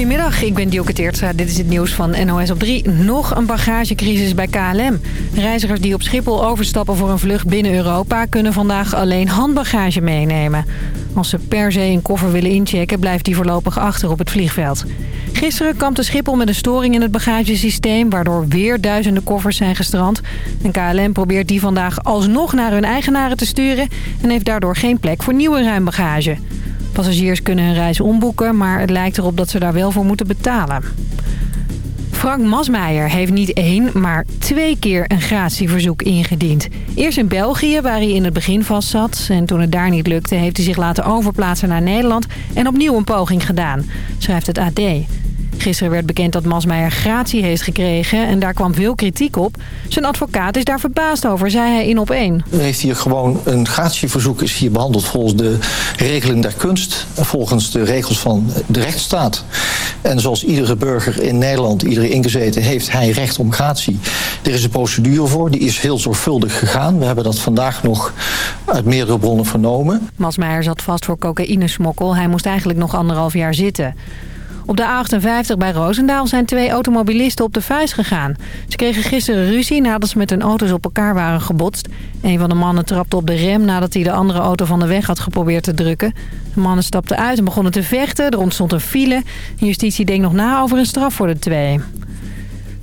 Goedemiddag, ik ben Dielke Teertstra. Dit is het nieuws van NOS op 3. Nog een bagagecrisis bij KLM. Reizigers die op Schiphol overstappen voor een vlucht binnen Europa... kunnen vandaag alleen handbagage meenemen. Als ze per se een koffer willen inchecken... blijft die voorlopig achter op het vliegveld. Gisteren kampte Schiphol met een storing in het bagagesysteem... waardoor weer duizenden koffers zijn gestrand. En KLM probeert die vandaag alsnog naar hun eigenaren te sturen... en heeft daardoor geen plek voor nieuwe ruimbagage. Passagiers kunnen hun reis omboeken, maar het lijkt erop dat ze daar wel voor moeten betalen. Frank Masmeijer heeft niet één, maar twee keer een gratieverzoek ingediend. Eerst in België, waar hij in het begin vast zat. En toen het daar niet lukte, heeft hij zich laten overplaatsen naar Nederland... en opnieuw een poging gedaan, schrijft het AD. Gisteren werd bekend dat Masmeijer gratie heeft gekregen en daar kwam veel kritiek op. Zijn advocaat is daar verbaasd over, zei hij in op één. Er heeft hier gewoon een gratieverzoek is hier behandeld volgens de regeling der kunst. Volgens de regels van de rechtsstaat. En zoals iedere burger in Nederland, iedere ingezeten, heeft hij recht om gratie. Er is een procedure voor, die is heel zorgvuldig gegaan. We hebben dat vandaag nog uit meerdere bronnen vernomen. Masmeijer zat vast voor cocaïnesmokkel. Hij moest eigenlijk nog anderhalf jaar zitten. Op de A58 bij Roosendaal zijn twee automobilisten op de vuist gegaan. Ze kregen gisteren ruzie nadat ze met hun auto's op elkaar waren gebotst. Een van de mannen trapte op de rem nadat hij de andere auto van de weg had geprobeerd te drukken. De mannen stapten uit en begonnen te vechten. Er ontstond een file. Justitie denkt nog na over een straf voor de twee.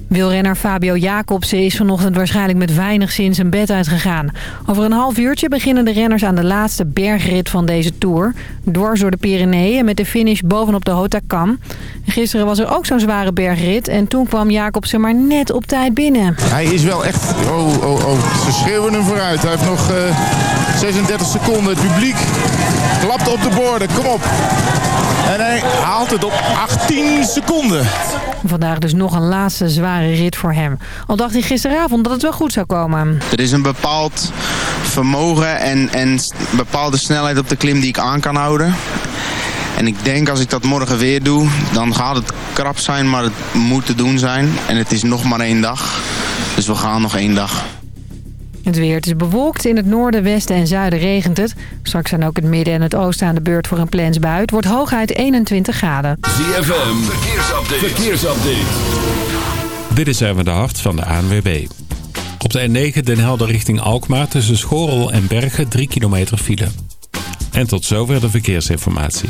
Wielrenner Fabio Jacobsen is vanochtend waarschijnlijk met weinig zin zijn bed uitgegaan. Over een half uurtje beginnen de renners aan de laatste bergrit van deze Tour. Dwars door de Pyreneeën met de finish bovenop de Hautacam. Gisteren was er ook zo'n zware bergrit en toen kwam Jacobsen maar net op tijd binnen. Hij is wel echt... Oh, oh, oh. Ze schreeuwen hem vooruit. Hij heeft nog uh, 36 seconden. Het publiek klapt op de borden. Kom op. En hij haalt het op 18 seconden. Vandaag dus nog een laatste zware rit voor hem. Al dacht hij gisteravond dat het wel goed zou komen. Er is een bepaald vermogen en, en bepaalde snelheid op de klim die ik aan kan houden. En ik denk als ik dat morgen weer doe, dan gaat het krap zijn, maar het moet te doen zijn. En het is nog maar één dag. Dus we gaan nog één dag. Het weer het is bewolkt. In het noorden, westen en zuiden regent het. Straks zijn ook het midden en het oosten aan de beurt voor een plensbui. Het wordt hooguit 21 graden. ZFM, verkeersupdate. verkeersupdate. Dit is even de hart van de ANWB. Op de N9 Den Helder richting Alkmaar tussen Schorel en Bergen 3 kilometer file. En tot zover de verkeersinformatie.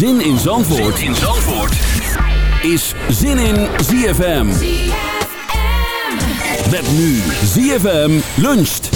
Zin in Zandvoort, zin in Zandvoort. is Zin in ZFM. Met nu ZFM luncht.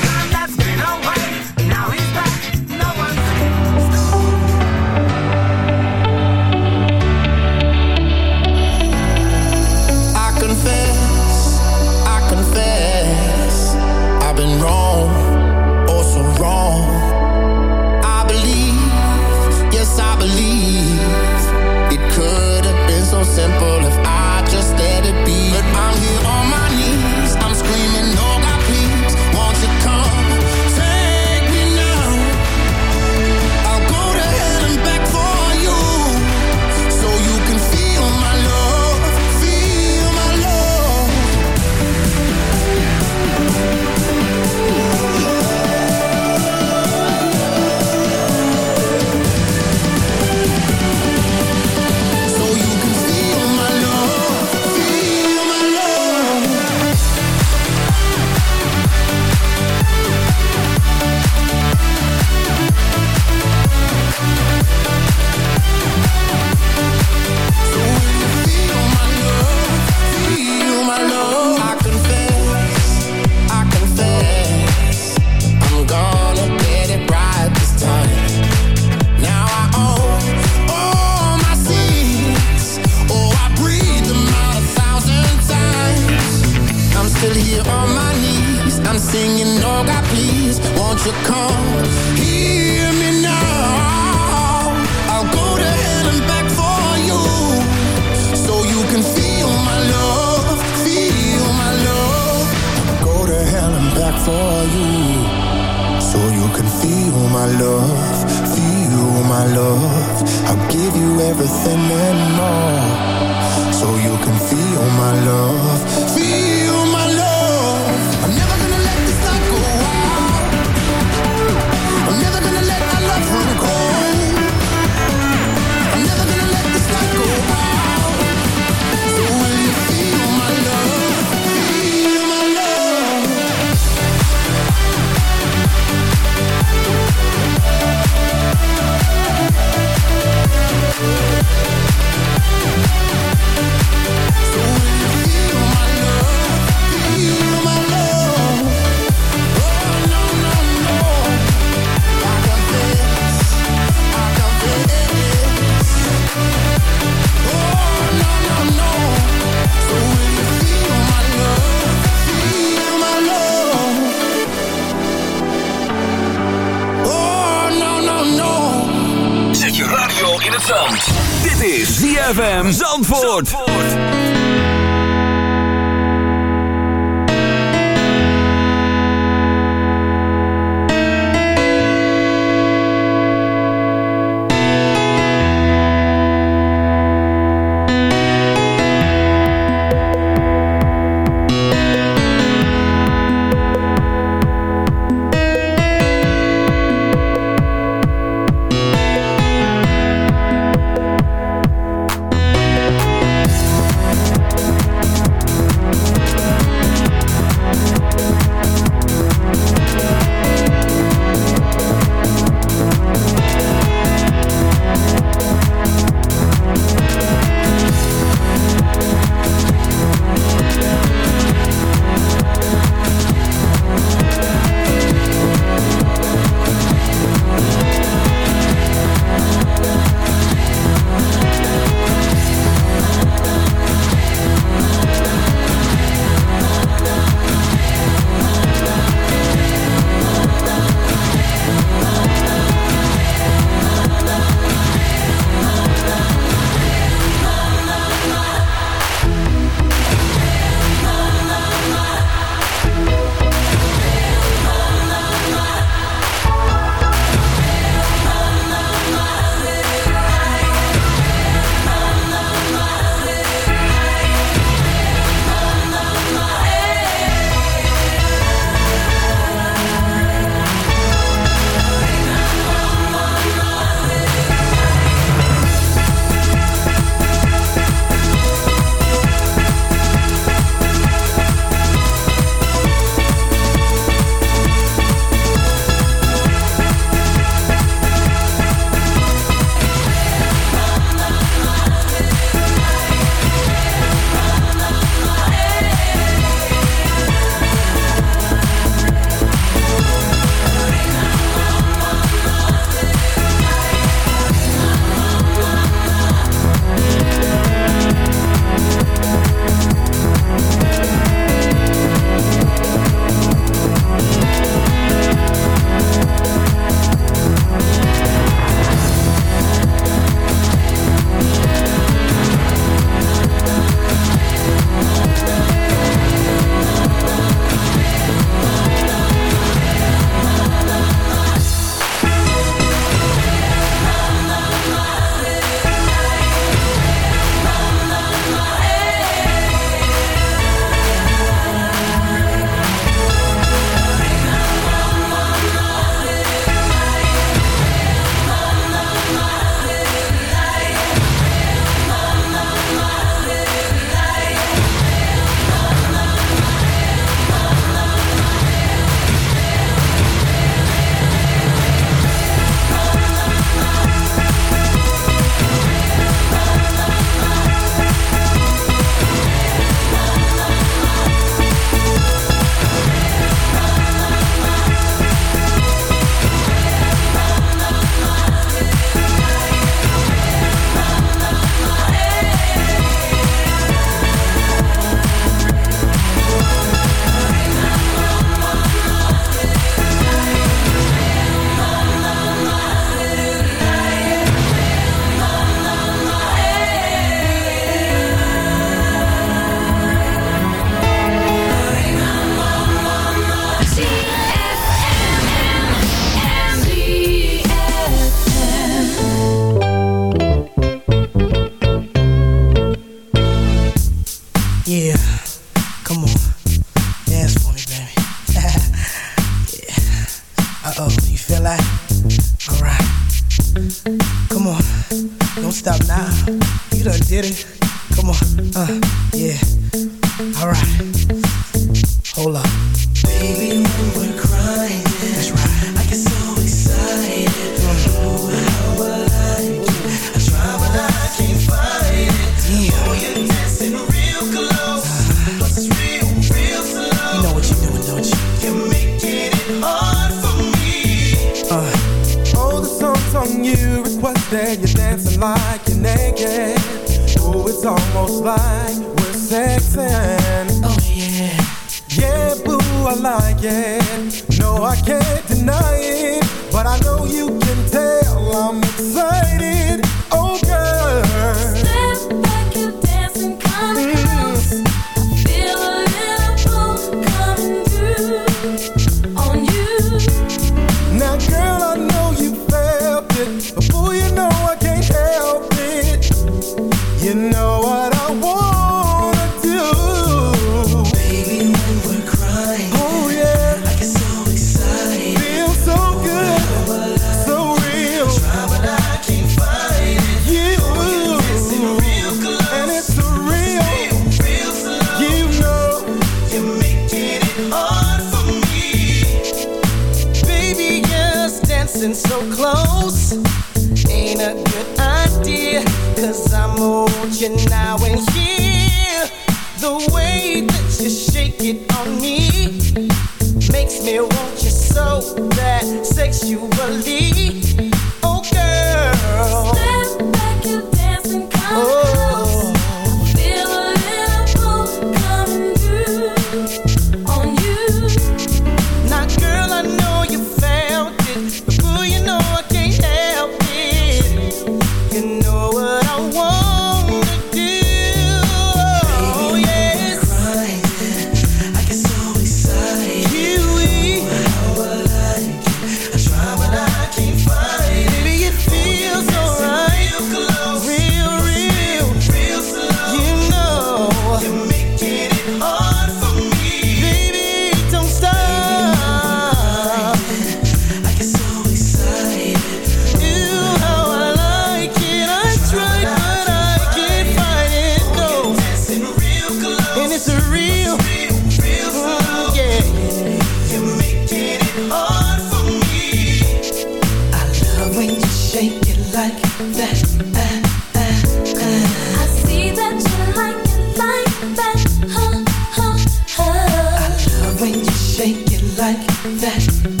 Like.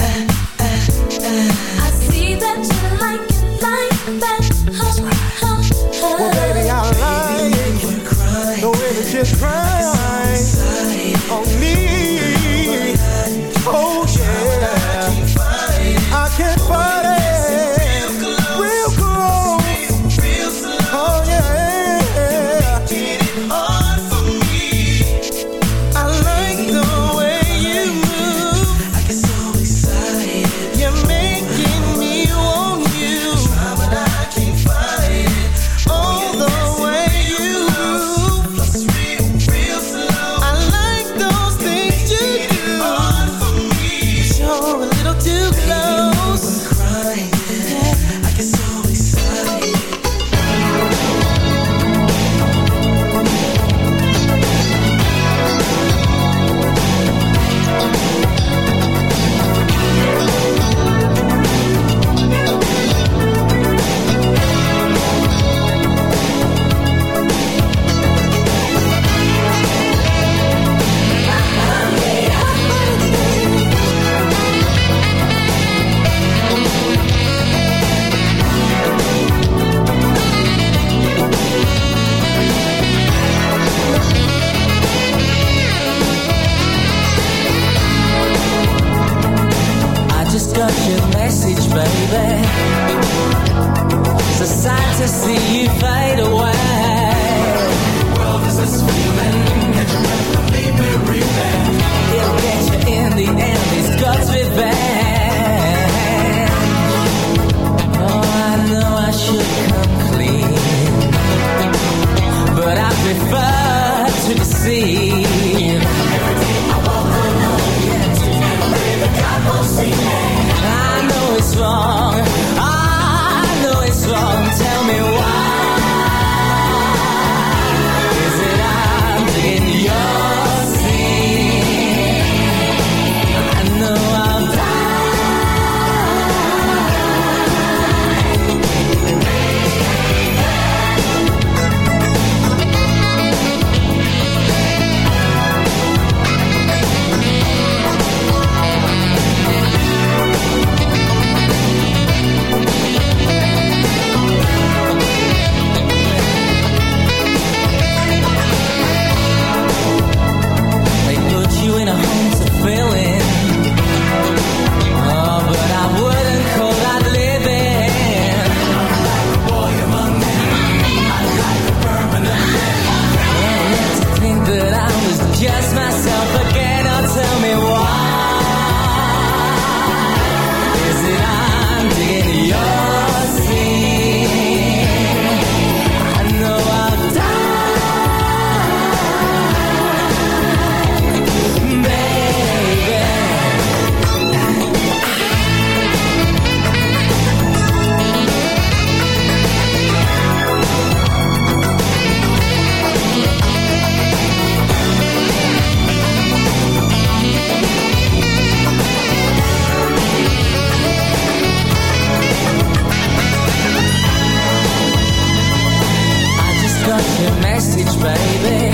Baby.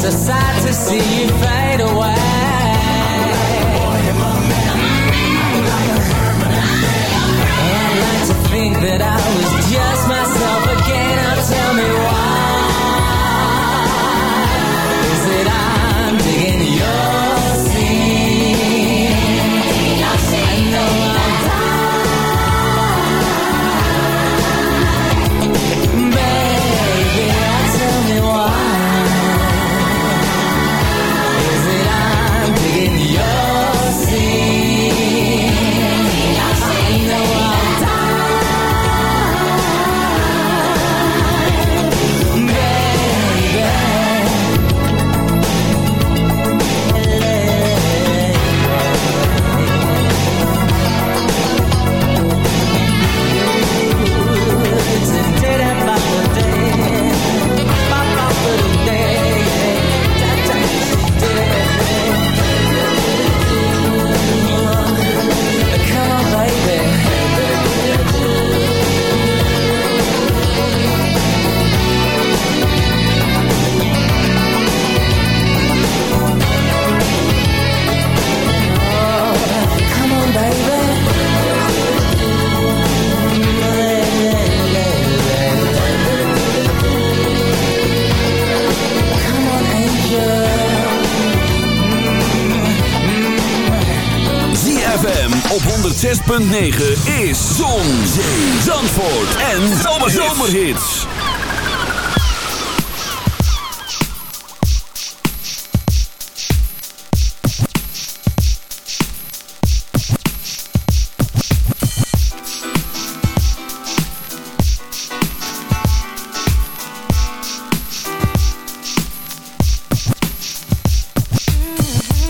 So sad to see you fade away. I'd like to think that I was just myself again. Now tell me op 106.9 is Zon, Zee, Zandvoort en Zomerhits.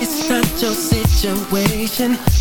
It's not your situation.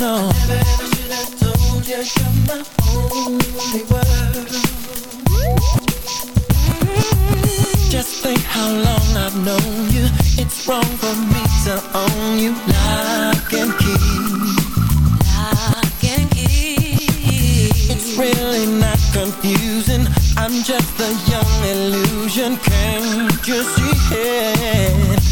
No, I never ever should have told you you're my only world. Just think how long I've known you. It's wrong for me to own you. Lock and key. Lock and key. It's really not confusing. I'm just a young illusion. Can't you see it?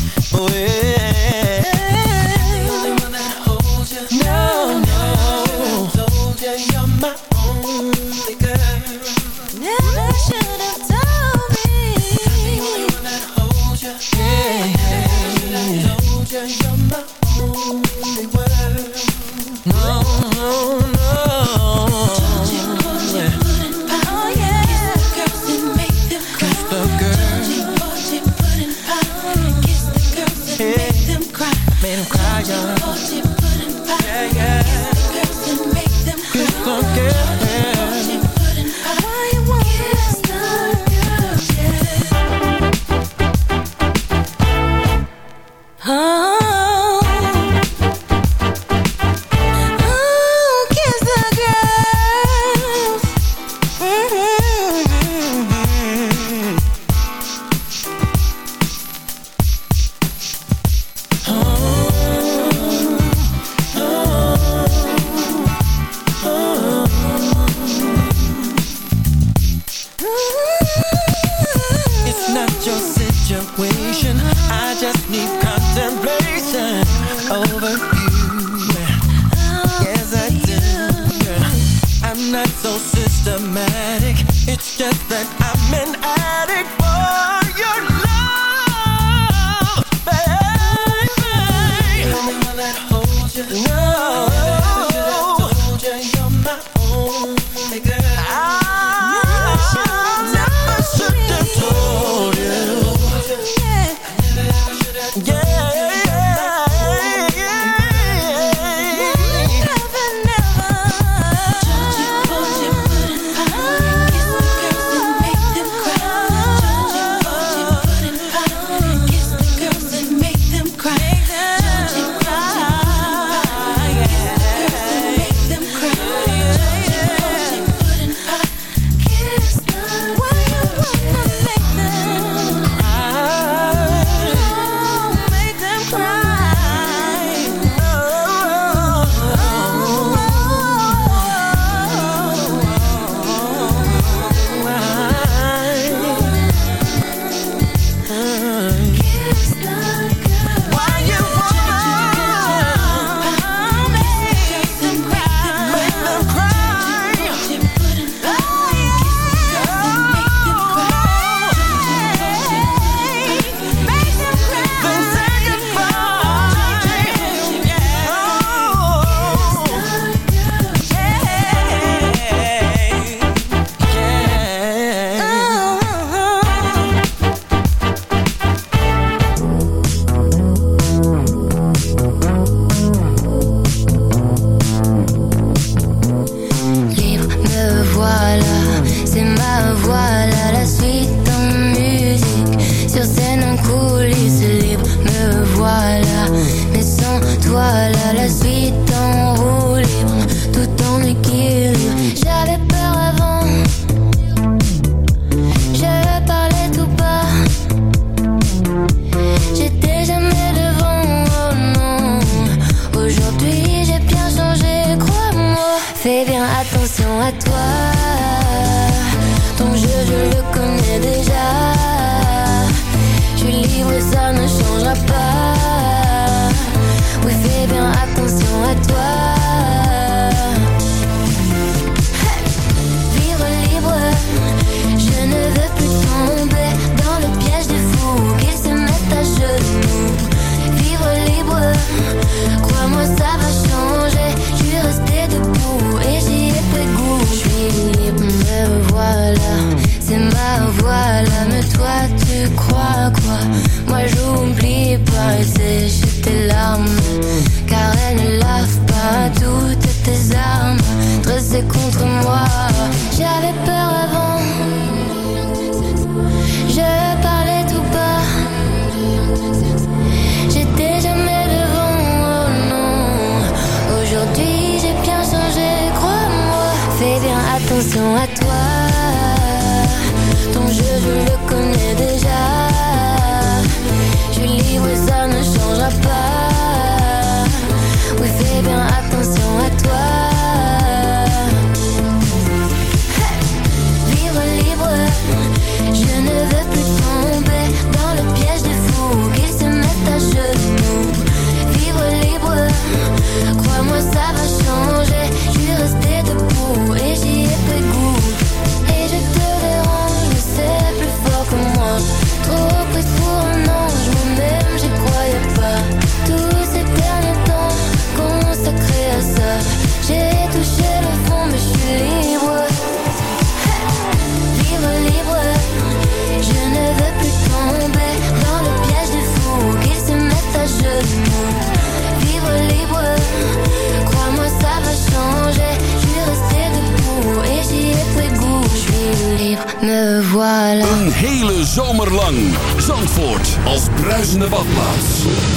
Voilà. Een hele zomer lang. Zandvoort als bruisende badplaats.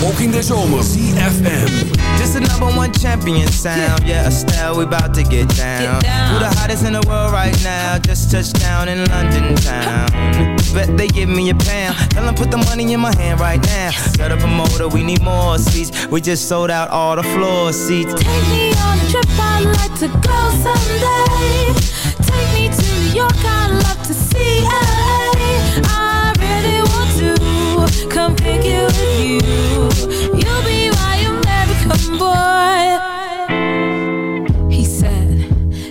Ook in de zomer. CFM. This the number one champion sound. Yeah, Estelle, we about to get down. Who the hottest in the world right now? Just touched down in London town. Bet they give me a pound. Tell them put the money in my hand right now. Set up a motor, we need more seats. We just sold out all the floor seats. Take me on a trip, I'd like to go someday. York, I'd love to see. I really want to come pick you with you. You'll be my American boy. He said,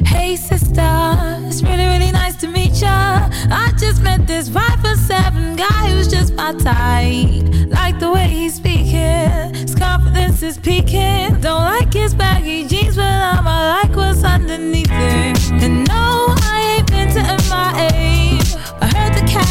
Hey sister, it's really, really nice to meet ya. I just met this five for seven guy who's just my type. Like the way he's speaking, his confidence is peaking. Don't like his baggy jeans, but I'ma like what's underneath it. And no,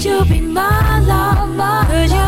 You be my lover? Could you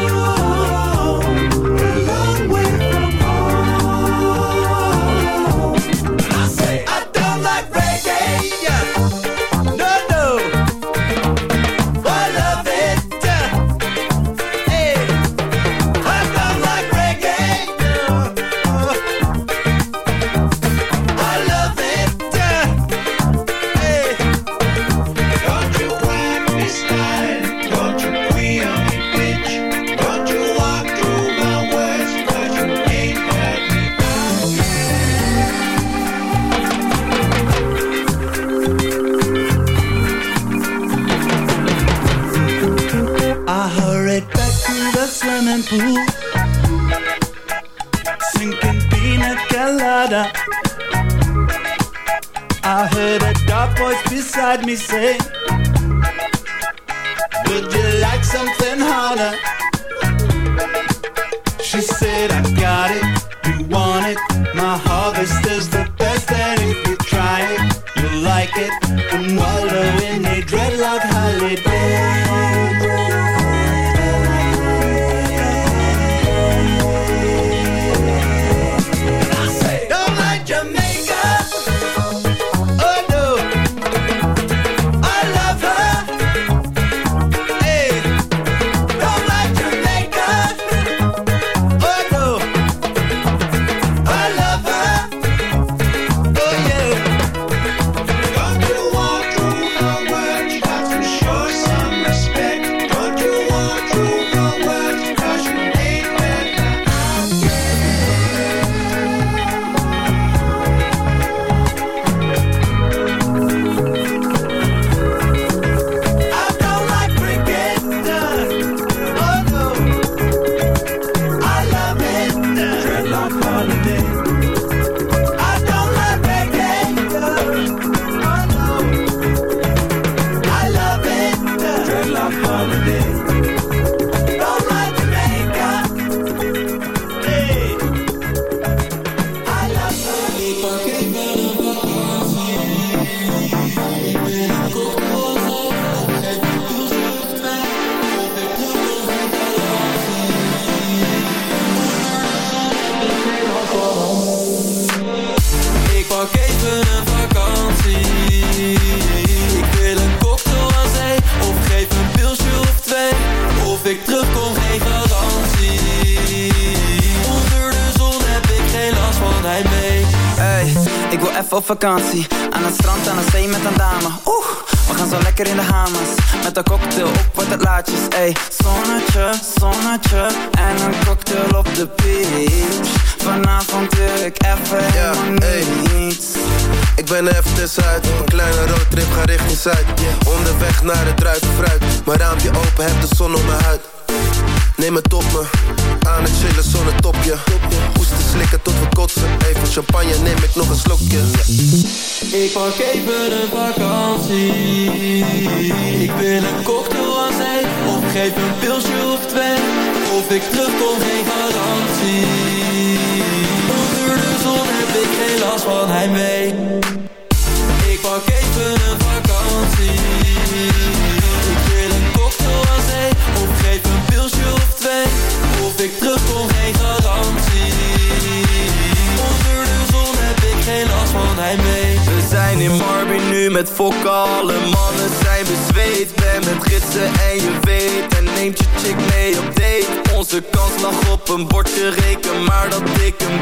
Voice beside me say, Would you like something harder? She said, I got it. You want it, My harvest wil pak even een vakantie. Ik wil een cocktail aan zee. Of geef een pilsje of twee. Of ik terugkom, geen garantie. Onder de zon heb ik geen last van hij met alle mannen zijn bezweet. Ben met gidsen en je weet. En neemt je chick mee op Onze kans lag op een bordje reken Maar dat ik een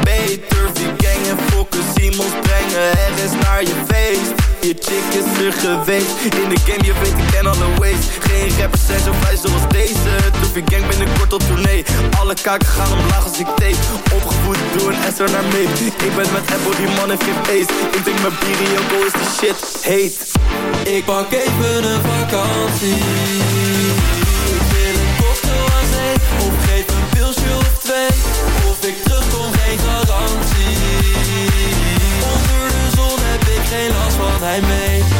Turfy gang en fokken Simons brengen. Er is naar je feest. Je chick is er geweest. In de game je weet ik ken alle ways. Geen rappers zijn zo vrij zoals deze. Turfy gang binnenkort op tournee. Alle kaken gaan omlaag als ik tape. Opgevoed door een S er naar mee Ik ben met Apple die man heeft geen ace Ik drink mijn bier in is de shit heet. Ik pak even een vakantie. Ik wil een. Of twee. Of ik terugkom, geen garantie. Onder de zon heb ik geen last van hij mee.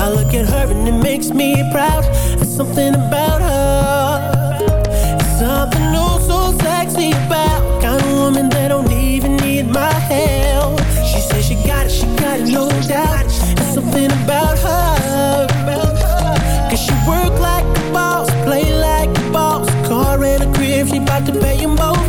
I look at her and it makes me proud. There's something about her. There's something oh so sexy about kind of woman that don't even need my help. She says she got it, she got it, no doubt. There's something about her. Cause she work like a boss, play like a boss. Car and a crib, she bout to pay them both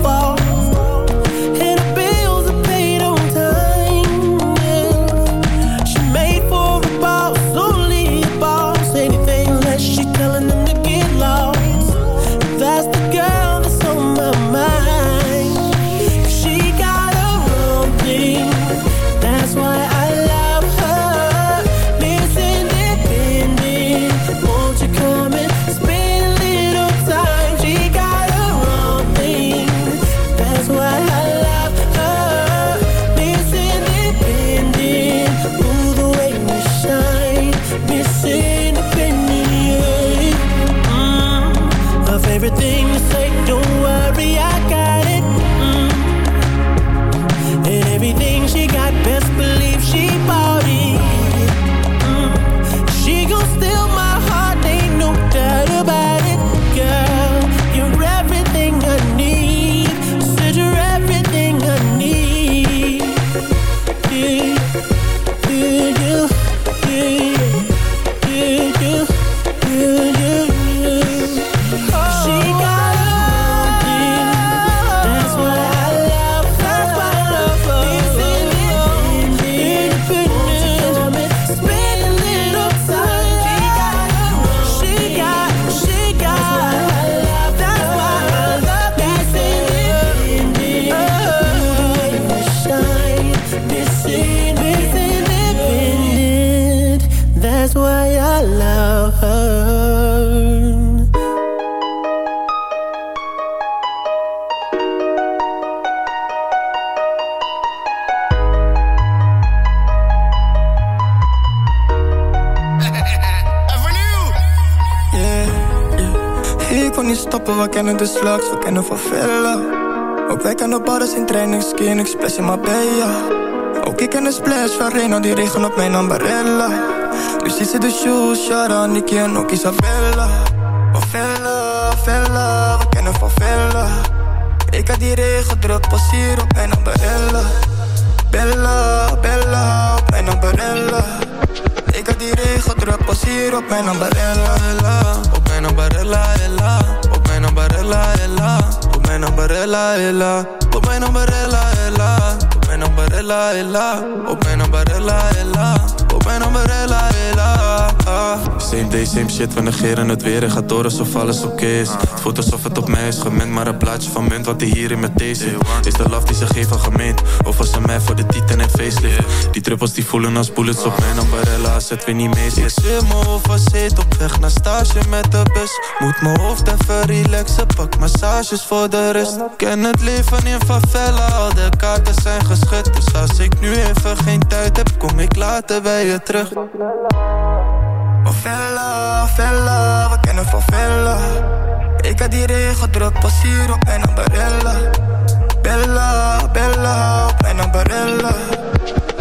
stoppen, we kennen van Villa. Ook wij kennen badders in training, skin, ik splash in. Ook ik ken de splash van Reno, die regen op mijn ambarella. Ziet ze de shoes, Shara, Nicky en ook Isabella. Van Villa, Villa, we kennen van Villa. Ik had die regen druk, pas hier op mijn ambarella. Bella, Bella, op mijn ambarella. Ik had die regen druk, pas hier op mijn ambarella. Ella. Op mijn ambarella, ella. Mijn ambarella, ella. Op mijn ambarella, ella. Op mijn ambarella, ella. Op mijn ambarella, ella. Op mijn ambarella, ella. Op mijn umbrella, ella. Same day, same shit, we negeren het weer en gaat door alsof alles oké is. Het voelt alsof het op mij is gemend, maar een plaatje van munt wat hij hier in met deze Is de love die ze geven gemeend, of was ze mij voor de titan en facelift? Die druppels die voelen als bullets op mijn umbrella, het weer niet mee zit. Ik zit me overzeet op weg naar stage met de bus. Moet mijn hoofd even relaxen, pak massages voor de rust. Ken het leven in favela, al de kaarten zijn geschud. Dus als ik nu even geen tijd heb, kom ik later bij je terug. Favela, Vella, we kennen van Vella. Ik had die regen druk, pas hier op mijn umbrella. Bella, Bella, op mijn umbrella.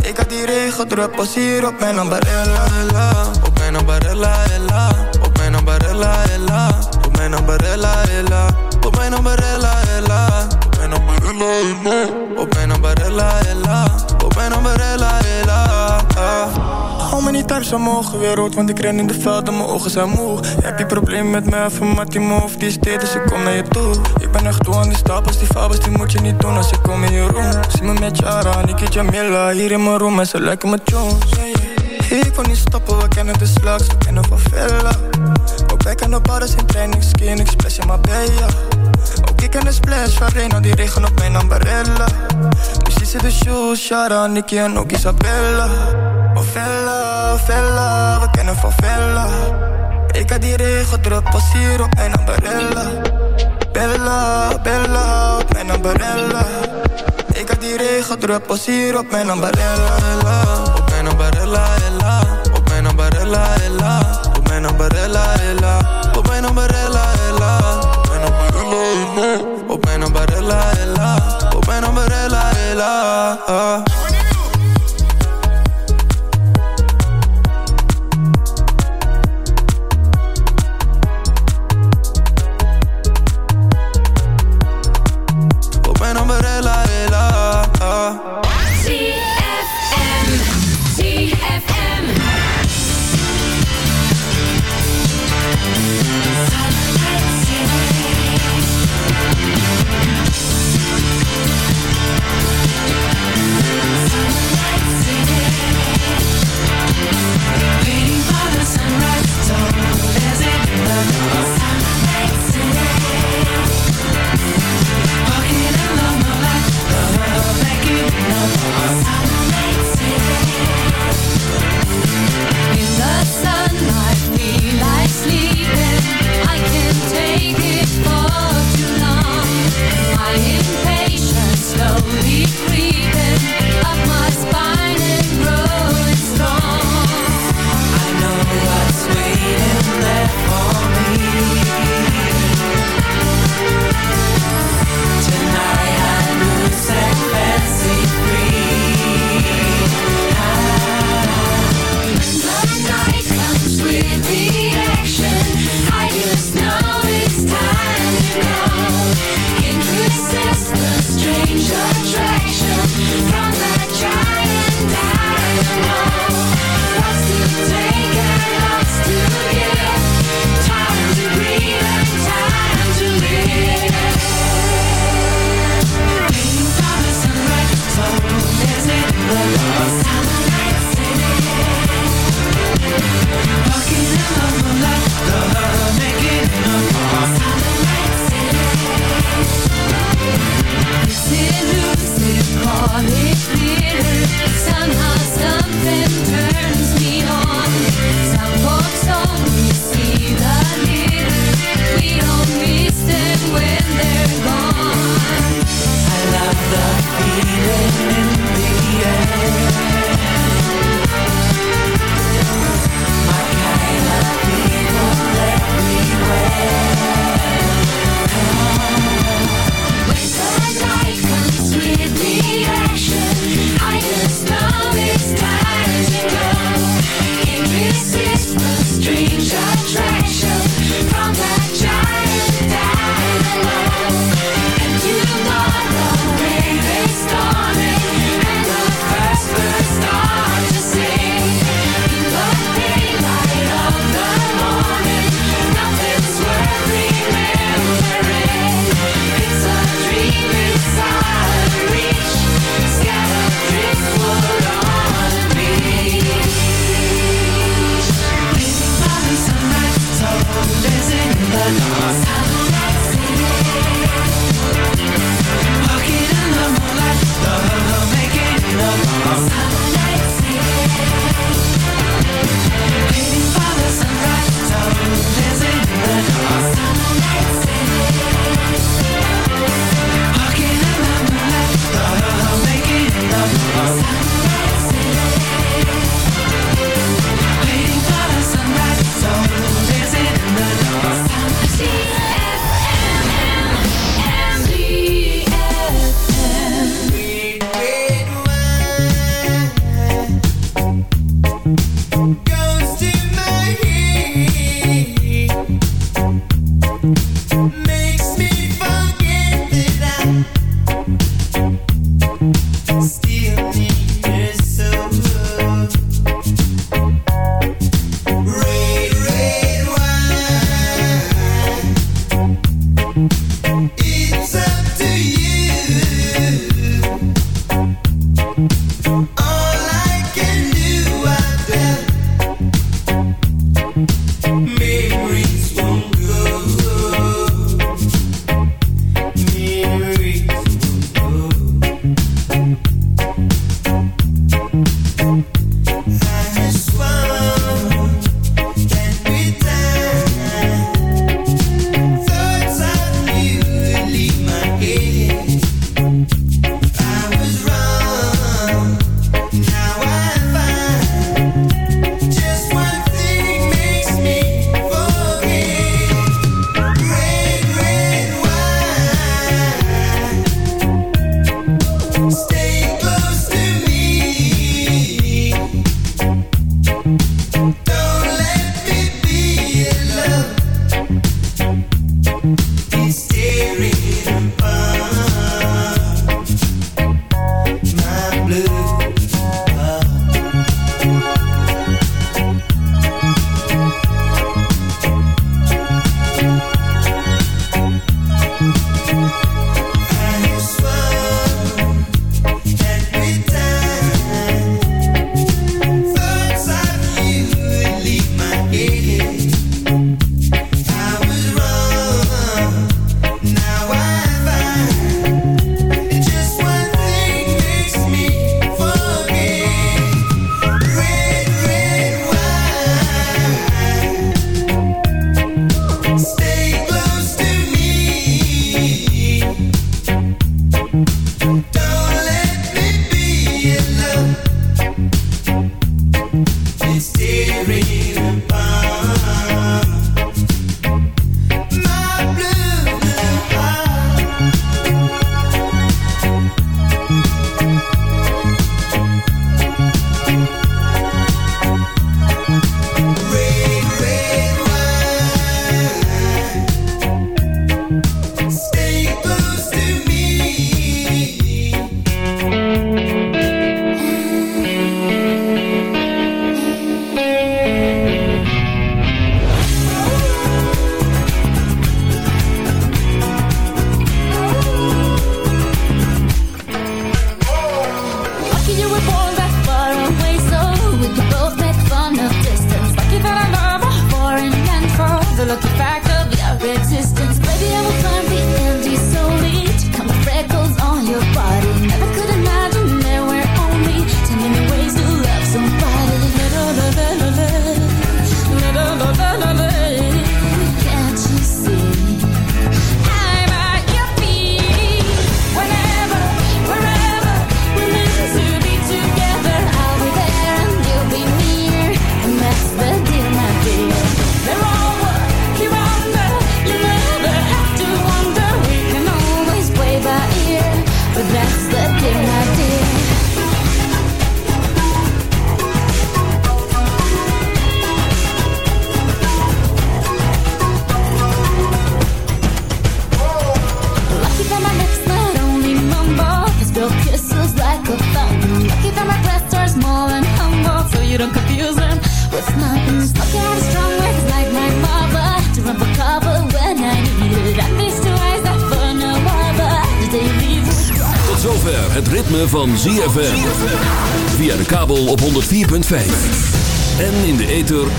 Ik had die regen druk, pas hier op mijn umbrella. Want ik ren in de veld en mijn ogen zijn moe. Heb je probleem met mij, van die move, die is dus ik kom naar je toe. Ik ben echt toe aan die stapels, die fabels, die moet je niet doen als ik kom in je room. Zie me met Jara, Niki Jamila, hier in mijn room en ze lijken me Jones. Ik wil niet stoppen, we kennen de slags, we kennen van Villa. Ook wij kennen bars in training, skin, ik splash in Marbella. Ook ik ken de splash van Reno, die regen op mijn umbrella. Dus die zit de shoes, Shara, Nicky en ook Isabella. Vella, Vella, we kennen van Vella. Ik had die regen op mijn umbrella. Bella, Bella, op mijn umbrella. Ik had die regen druk, pas hier op mijn umbrella. Op mijn umbrella, Ella. Op mijn umbrella, Ella. Op mijn umbrella, Ella. Op mijn umbrella, Ella. Op mijn umbrella, Ella. Op mijn umbrella, Ella.